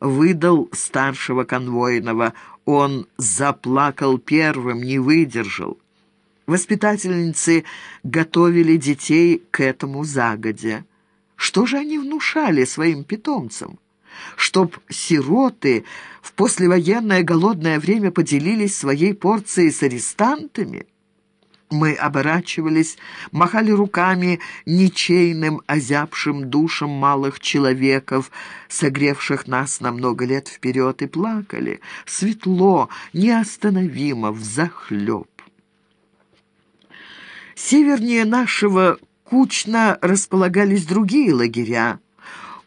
выдал старшего конвойного. Он заплакал первым, не выдержал. Воспитательницы готовили детей к этому загодя. Что же они внушали своим питомцам? Чтоб сироты в послевоенное голодное время поделились своей порцией с арестантами? Мы оборачивались, махали руками ничейным, озябшим душам малых человеков, согревших нас на много лет вперед, и плакали. Светло, неостановимо, взахлеб. Севернее нашего кучно располагались другие лагеря.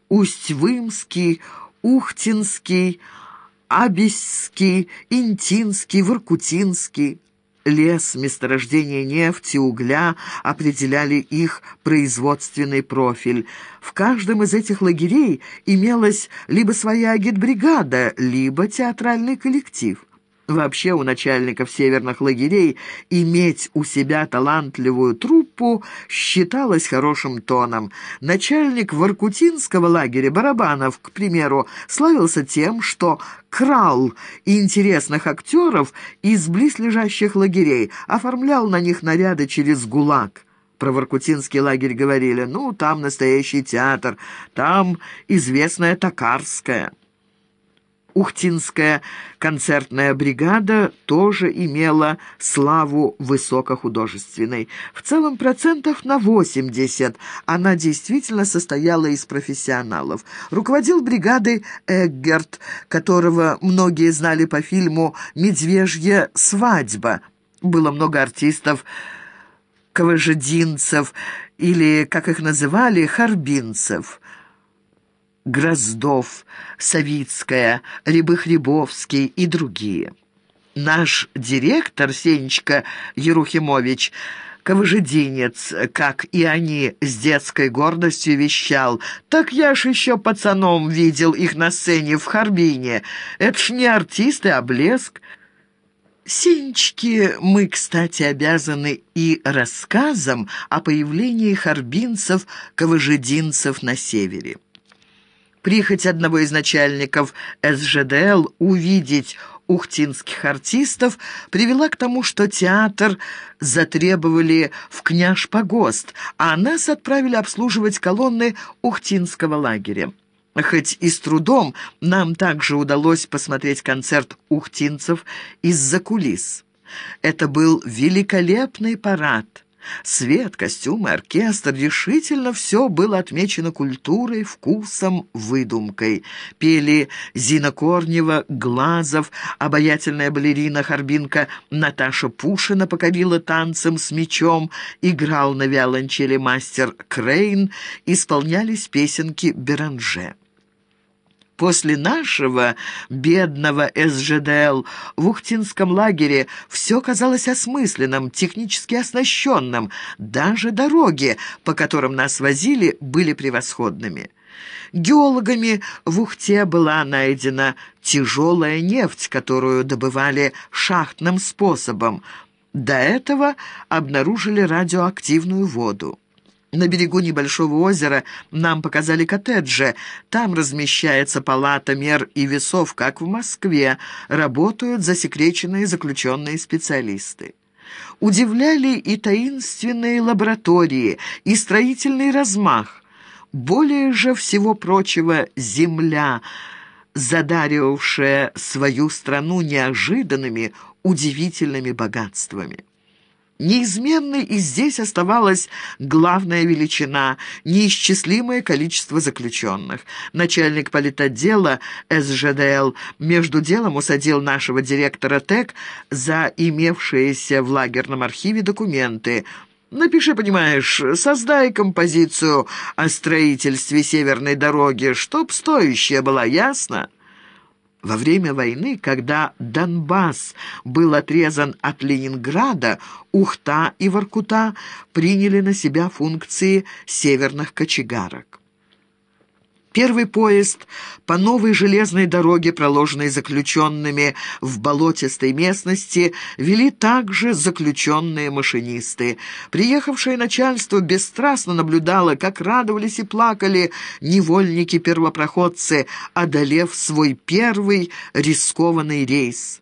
Усть-Вымский, Ухтинский, Абиський, Интинский, Воркутинский. Лес, месторождение нефти, угля определяли их производственный профиль. В каждом из этих лагерей имелась либо своя агитбригада, либо театральный коллектив. Вообще у начальников северных лагерей иметь у себя талантливую труппу считалось хорошим тоном. Начальник Воркутинского лагеря Барабанов, к примеру, славился тем, что крал интересных актеров из близлежащих лагерей, оформлял на них наряды через ГУЛАГ. Про Воркутинский лагерь говорили, ну, там настоящий театр, там известная Токарская. Ухтинская концертная бригада тоже имела славу высокохудожественной. В целом процентов на 80 она действительно состояла из профессионалов. Руководил бригадой Эггерт, которого многие знали по фильму «Медвежья свадьба». Было много артистов, ковыжединцев или, как их называли, харбинцев – Гроздов, Савицкая, Рябых-Рябовский и другие. Наш директор Сенечка Ерухимович Ковыжединец, как и они с детской гордостью вещал. «Так я ж еще пацаном видел их на сцене в Харбине. Это ж не артисты, а блеск». Сенечке мы, кстати, обязаны и рассказом о появлении харбинцев-ковыжединцев на севере. Прихоть одного из начальников СЖДЛ увидеть ухтинских артистов привела к тому, что театр затребовали в Княж-Погост, а нас отправили обслуживать колонны ухтинского лагеря. Хоть и с трудом, нам также удалось посмотреть концерт ухтинцев из-за кулис. Это был великолепный парад. Свет, костюмы, оркестр, решительно все было отмечено культурой, вкусом, выдумкой. Пели Зина Корнева, Глазов, обаятельная балерина Харбинка Наташа Пушина покорила танцем с мечом, играл на виолончели мастер Крейн, исполнялись песенки Беранже. После нашего бедного СЖДЛ в Ухтинском лагере все казалось осмысленным, технически оснащенным. Даже дороги, по которым нас возили, были превосходными. Геологами в Ухте была найдена тяжелая нефть, которую добывали шахтным способом. До этого обнаружили радиоактивную воду. На берегу небольшого озера нам показали коттеджи. Там размещается палата мер и весов, как в Москве. Работают засекреченные заключенные специалисты. Удивляли и таинственные лаборатории, и строительный размах. Более же всего прочего земля, задаривавшая свою страну неожиданными, удивительными богатствами. Неизменной и здесь оставалась главная величина – неисчислимое количество заключенных. Начальник политотдела СЖДЛ между делом усадил нашего директора ТЭК за имевшиеся в лагерном архиве документы – Напиши, понимаешь, создай композицию о строительстве северной дороги, чтоб стоящая была, ясно?» Во время войны, когда Донбасс был отрезан от Ленинграда, Ухта и Воркута приняли на себя функции северных кочегарок. Первый поезд по новой железной дороге, проложенной заключенными в болотистой местности, вели также заключенные машинисты. Приехавшее начальство бесстрастно наблюдало, как радовались и плакали невольники-первопроходцы, одолев свой первый рискованный рейс.